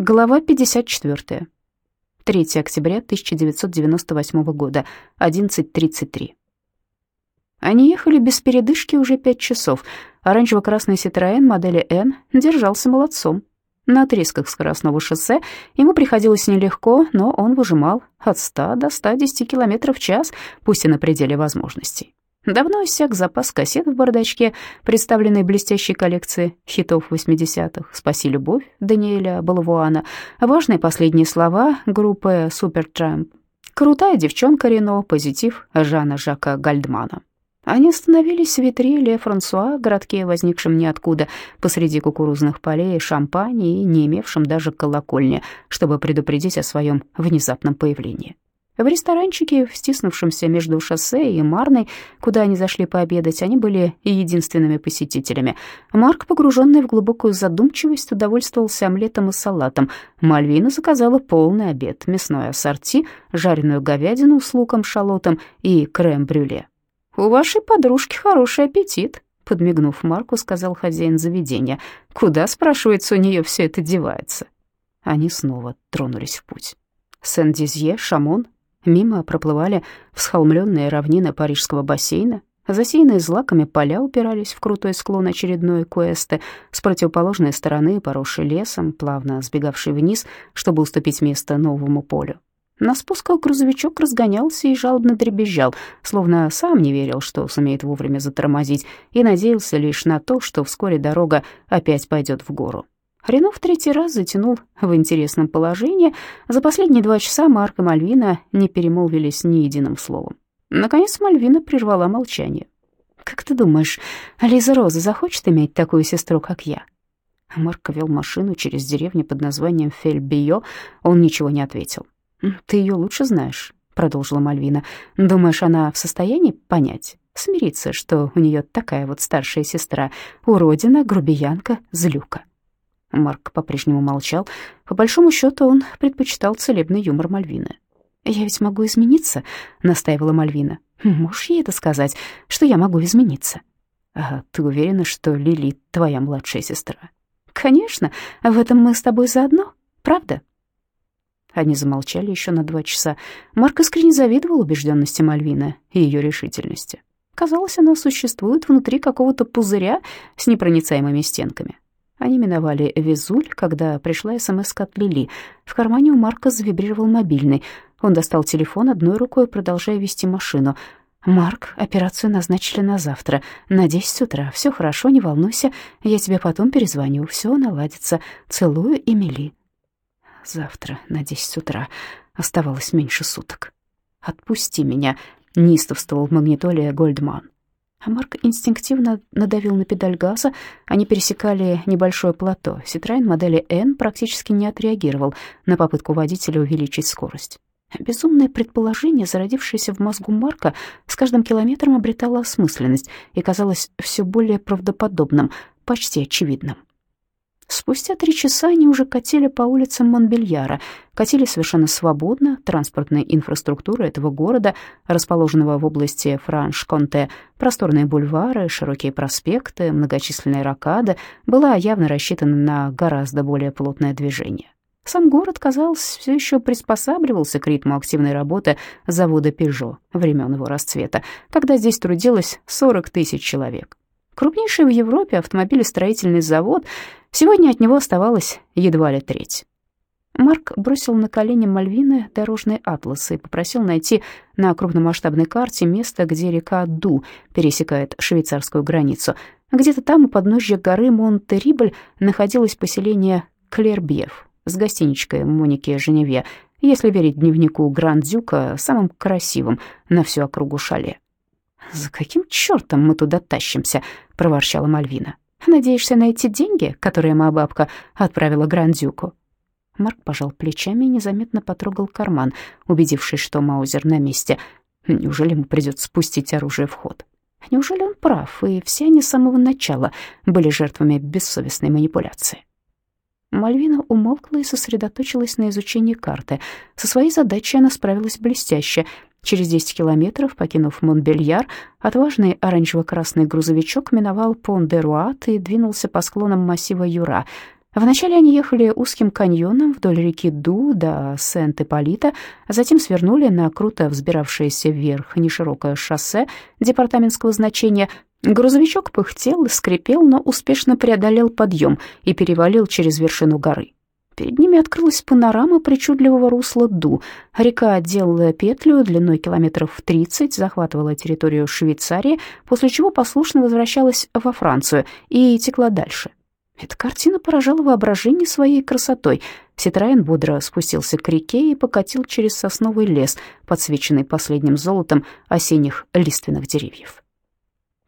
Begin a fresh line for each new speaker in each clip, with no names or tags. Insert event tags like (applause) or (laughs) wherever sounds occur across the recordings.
Глава 54. 3 октября 1998 года, 11.33. Они ехали без передышки уже пять часов. Оранжево-красный Citroёn модели N держался молодцом. На отрезках скоростного шоссе ему приходилось нелегко, но он выжимал от 100 до 110 км в час, пусть и на пределе возможностей. Давно иссяк запас кассет в бардачке, представленной блестящей коллекции хитов 80-х «Спаси любовь» Даниэля Балавуана, важные последние слова группы «Супертрамп», «Крутая девчонка Рено», «Позитив» Жана Жака Гальдмана. Они остановились в витриле Франсуа, городке, возникшем ниоткуда, посреди кукурузных полей, шампани и не имевшем даже колокольни, чтобы предупредить о своем внезапном появлении. В ресторанчике, встиснувшемся между шоссе и Марной, куда они зашли пообедать, они были единственными посетителями. Марк, погруженный в глубокую задумчивость, удовольствовался омлетом и салатом. Мальвина заказала полный обед, мясное ассорти, жареную говядину с луком, шалотом и крем-брюле. «У вашей подружки хороший аппетит», — подмигнув Марку, сказал хозяин заведения. «Куда, спрашивается, у нее все это девается?» Они снова тронулись в путь. Сен-Дизье, Шамон, Мимо проплывали всхолмленные равнины парижского бассейна, засеянные злаками поля упирались в крутой склон очередной куэсты, с противоположной стороны поросший лесом, плавно сбегавший вниз, чтобы уступить место новому полю. На спусках грузовичок разгонялся и жалобно дребезжал, словно сам не верил, что сумеет вовремя затормозить, и надеялся лишь на то, что вскоре дорога опять пойдет в гору. Рено в третий раз затянул в интересном положении. За последние два часа Марк и Мальвина не перемолвились ни единым словом. Наконец Мальвина прервала молчание. «Как ты думаешь, Лиза Роза захочет иметь такую сестру, как я?» Марк вел машину через деревню под названием Фельбио. Он ничего не ответил. «Ты ее лучше знаешь», — продолжила Мальвина. «Думаешь, она в состоянии понять, смириться, что у нее такая вот старшая сестра, уродина, грубиянка, злюка?» Марк по-прежнему молчал. По большому счету он предпочитал целебный юмор Мальвины. «Я ведь могу измениться», — настаивала Мальвина. «Можешь ей это сказать, что я могу измениться?» «А ты уверена, что Лили твоя младшая сестра?» «Конечно, в этом мы с тобой заодно, правда?» Они замолчали еще на два часа. Марк искренне завидовал убежденности Мальвины и ее решительности. Казалось, она существует внутри какого-то пузыря с непроницаемыми стенками. Они миновали Визуль, когда пришла СМС от Лили. В кармане у Марка завибрировал мобильный. Он достал телефон одной рукой, продолжая вести машину. «Марк, операцию назначили на завтра, на 10 утра. Все хорошо, не волнуйся. Я тебе потом перезвоню. Все наладится. Целую, Эмили». Завтра на 10 утра. Оставалось меньше суток. «Отпусти меня», — неистовствовал в магнитоле Гольдман. А Марк инстинктивно надавил на педаль газа. Они пересекали небольшое плато. Ситроен модели N практически не отреагировал на попытку водителя увеличить скорость. Безумное предположение, зародившееся в мозгу Марка, с каждым километром обретало осмысленность и казалось все более правдоподобным, почти очевидным. Спустя три часа они уже катили по улицам Монбельяра, катили совершенно свободно, транспортная инфраструктура этого города, расположенного в области Франш-Конте, просторные бульвары, широкие проспекты, многочисленные ракады, была явно рассчитана на гораздо более плотное движение. Сам город, казалось, все еще приспосабливался к ритму активной работы завода «Пежо» времен его расцвета, когда здесь трудилось 40 тысяч человек. Крупнейший в Европе автомобилестроительный завод, сегодня от него оставалось едва ли треть. Марк бросил на колени Мальвины дорожный атлас и попросил найти на крупномасштабной карте место, где река Ду пересекает швейцарскую границу. Где-то там, у подножья горы Монте-Рибль, находилось поселение Клербьев с гостиничкой Моники Женевье, если верить дневнику Гранд-Дюка, самым красивым на всю округу шале. «За каким чертом мы туда тащимся?» — проворчала Мальвина. «Надеешься найти деньги, которые моя бабка отправила Грандюку?» Марк пожал плечами и незаметно потрогал карман, убедившись, что Маузер на месте. Неужели ему придется спустить оружие в ход? Неужели он прав, и все они с самого начала были жертвами бессовестной манипуляции? Мальвина умолкла и сосредоточилась на изучении карты. Со своей задачей она справилась блестяще. Через 10 километров, покинув Монбельяр, отважный оранжево-красный грузовичок миновал Пон-де-Руат и двинулся по склонам массива Юра. Вначале они ехали узким каньоном вдоль реки Ду до Сент-Ипполита, а затем свернули на круто взбиравшееся вверх неширокое шоссе департаментского значения. Грузовичок пыхтел скрипел, но успешно преодолел подъем и перевалил через вершину горы. Перед ними открылась панорама причудливого русла Ду. Река делала петлю длиной километров 30, захватывала территорию Швейцарии, после чего послушно возвращалась во Францию и текла дальше. Эта картина поражала воображение своей красотой. Ситроен бодро спустился к реке и покатил через сосновый лес, подсвеченный последним золотом осенних лиственных деревьев.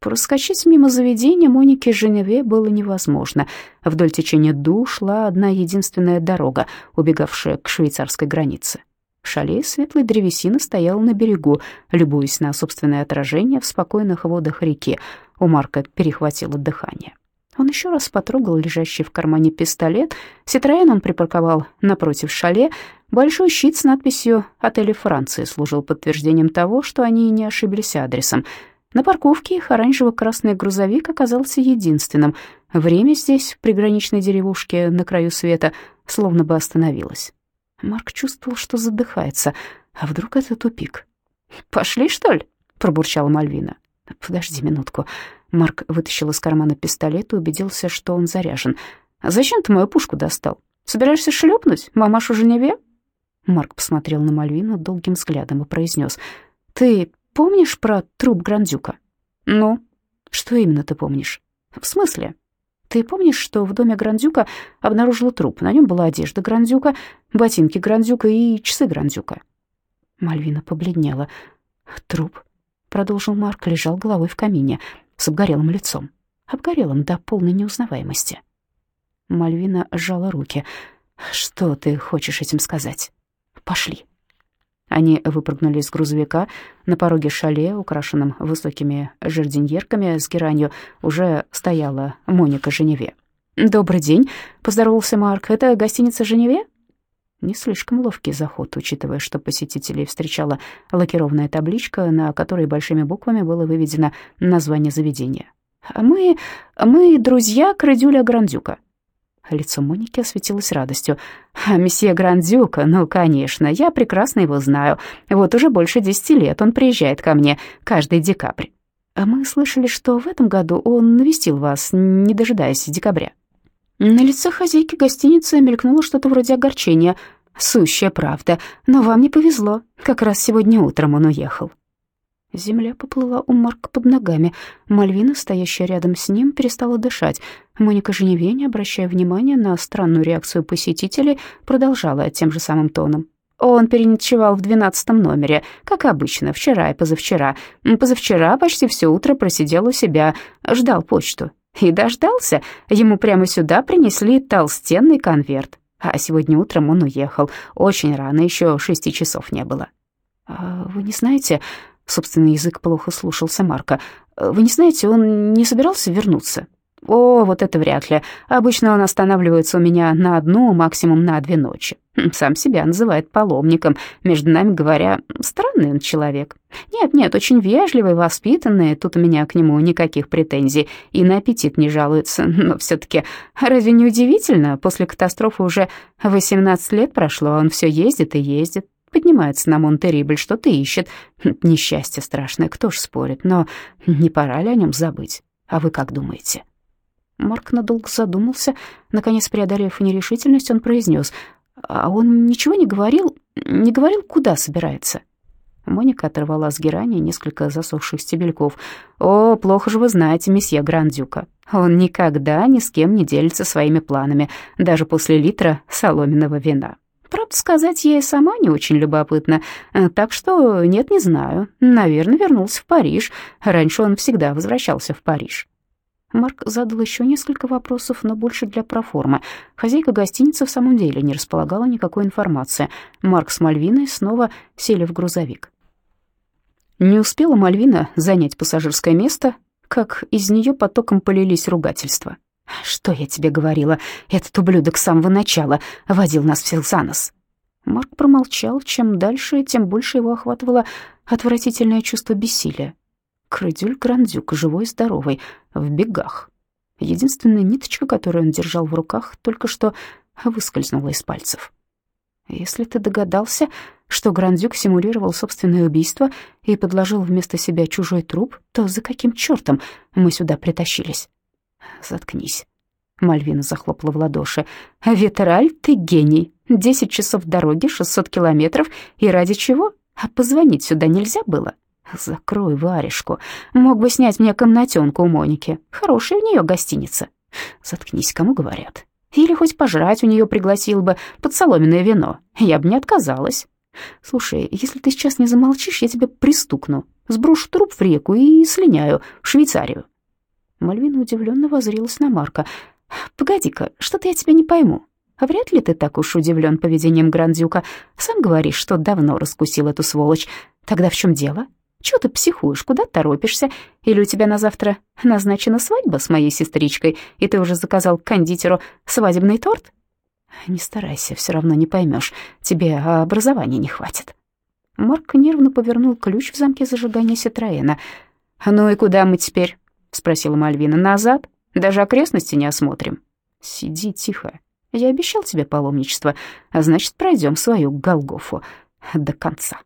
Проскочить мимо заведения Моники Женеве было невозможно. Вдоль течения Ду шла одна единственная дорога, убегавшая к швейцарской границе. Шале светлой древесины стоял на берегу, любуясь на собственное отражение в спокойных водах реки. У Марка перехватило дыхание. Он еще раз потрогал лежащий в кармане пистолет. Ситроен он припарковал напротив шале. Большой щит с надписью «Отели Франции» служил подтверждением того, что они не ошиблись адресом. На парковке их оранжево-красный грузовик оказался единственным. Время здесь, в приграничной деревушке на краю света, словно бы остановилось. Марк чувствовал, что задыхается. А вдруг это тупик? «Пошли, что ли?» — пробурчала Мальвина. «Подожди минутку». Марк вытащил из кармана пистолет и убедился, что он заряжен. «Зачем ты мою пушку достал? Собираешься шлепнуть мамашу Женеве?» Марк посмотрел на Мальвину долгим взглядом и произнес. «Ты помнишь про труп Грандюка?» «Ну, что именно ты помнишь?» «В смысле?» «Ты помнишь, что в доме Грандюка обнаружила труп? На нем была одежда Грандюка, ботинки Грандюка и часы Грандюка». Мальвина побледнела. «Труп?» — продолжил Марк, лежал головой в камине с обгорелым лицом, обгорелым до полной неузнаваемости. Мальвина сжала руки. «Что ты хочешь этим сказать? Пошли». Они выпрыгнули из грузовика. На пороге шале, украшенном высокими жердиньерками с геранью, уже стояла Моника Женеве. «Добрый день», — поздоровался Марк. «Это гостиница Женеве?» Не слишком ловкий заход, учитывая, что посетителей встречала лакированная табличка, на которой большими буквами было выведено название заведения. «Мы... мы друзья Крадюля Грандюка». Лицо Моники осветилось радостью. «Месье Грандюка, ну, конечно, я прекрасно его знаю. Вот уже больше десяти лет он приезжает ко мне каждый декабрь. А мы слышали, что в этом году он навестил вас, не дожидаясь декабря». На лице хозяйки гостиницы мелькнуло что-то вроде огорчения. «Сущая правда, но вам не повезло. Как раз сегодня утром он уехал». Земля поплыла у Марка под ногами. Мальвина, стоящая рядом с ним, перестала дышать. Моника Женеве, не обращая внимания на странную реакцию посетителей, продолжала тем же самым тоном. Он переночевал в двенадцатом номере, как обычно, вчера и позавчера. Позавчера почти все утро просидел у себя, ждал почту. И дождался. Ему прямо сюда принесли толстенный конверт. А сегодня утром он уехал. Очень рано, еще шести часов не было. А «Вы не знаете...» Собственный язык плохо слушался Марка. «Вы не знаете, он не собирался вернуться?» «О, вот это вряд ли. Обычно он останавливается у меня на одну, максимум на две ночи. Хм, сам себя называет паломником. Между нами говоря, странный он человек. Нет-нет, очень вежливый, воспитанный. Тут у меня к нему никаких претензий. И на аппетит не жалуется. (laughs) Но все-таки разве не удивительно? После катастрофы уже 18 лет прошло, а он все ездит и ездит. Поднимается на Монтерибль, что-то ищет. Хм, несчастье страшное, кто ж спорит. Но не пора ли о нем забыть? А вы как думаете?» Марк надолго задумался. Наконец, преодолев нерешительность, он произнес. «А он ничего не говорил? Не говорил, куда собирается?» Моника оторвала с герани несколько засохших стебельков. «О, плохо же вы знаете месье Грандюка. Он никогда ни с кем не делится своими планами, даже после литра соломенного вина. Правда сказать, я и сама не очень любопытна, так что нет, не знаю. Наверное, вернулся в Париж. Раньше он всегда возвращался в Париж». Марк задал еще несколько вопросов, но больше для проформы. Хозяйка гостиницы в самом деле не располагала никакой информации. Марк с Мальвиной снова сели в грузовик. Не успела Мальвина занять пассажирское место, как из нее потоком полились ругательства. «Что я тебе говорила? Этот ублюдок с самого начала водил нас всех за нос». Марк промолчал. Чем дальше, тем больше его охватывало отвратительное чувство бессилия. Крыдюль Грандюк, живой здоровый, в бегах. Единственная ниточка, которую он держал в руках, только что выскользнула из пальцев. Если ты догадался, что Грандюк симулировал собственное убийство и подложил вместо себя чужой труп, то за каким чертом мы сюда притащились? Заткнись. Мальвина захлопала в ладоши. «Ветераль, ты гений. Десять часов дороги, шестьсот километров. И ради чего? А позвонить сюда нельзя было?» «Закрой варежку. Мог бы снять мне комнатенку у Моники. Хорошая у нее гостиница». «Заткнись, кому говорят. Или хоть пожрать у нее пригласил бы под соломенное вино. Я бы не отказалась. Слушай, если ты сейчас не замолчишь, я тебя пристукну. Сброшу труп в реку и слиняю в Швейцарию». Мальвина удивленно возрилась на Марка. «Погоди-ка, что-то я тебя не пойму. А вряд ли ты так уж удивлен поведением Грандюка. Сам говоришь, что давно раскусил эту сволочь. Тогда в чем дело? Чего ты психуешь, куда торопишься? Или у тебя на завтра назначена свадьба с моей сестричкой, и ты уже заказал кондитеру свадебный торт? Не старайся, все равно не поймешь. Тебе образования не хватит. Марк нервно повернул ключ в замке зажигания Ситроена. «Ну и куда мы теперь?» — спросила Мальвина. «Назад? Даже окрестности не осмотрим». «Сиди тихо. Я обещал тебе паломничество, а значит, пройдем свою Голгофу до конца».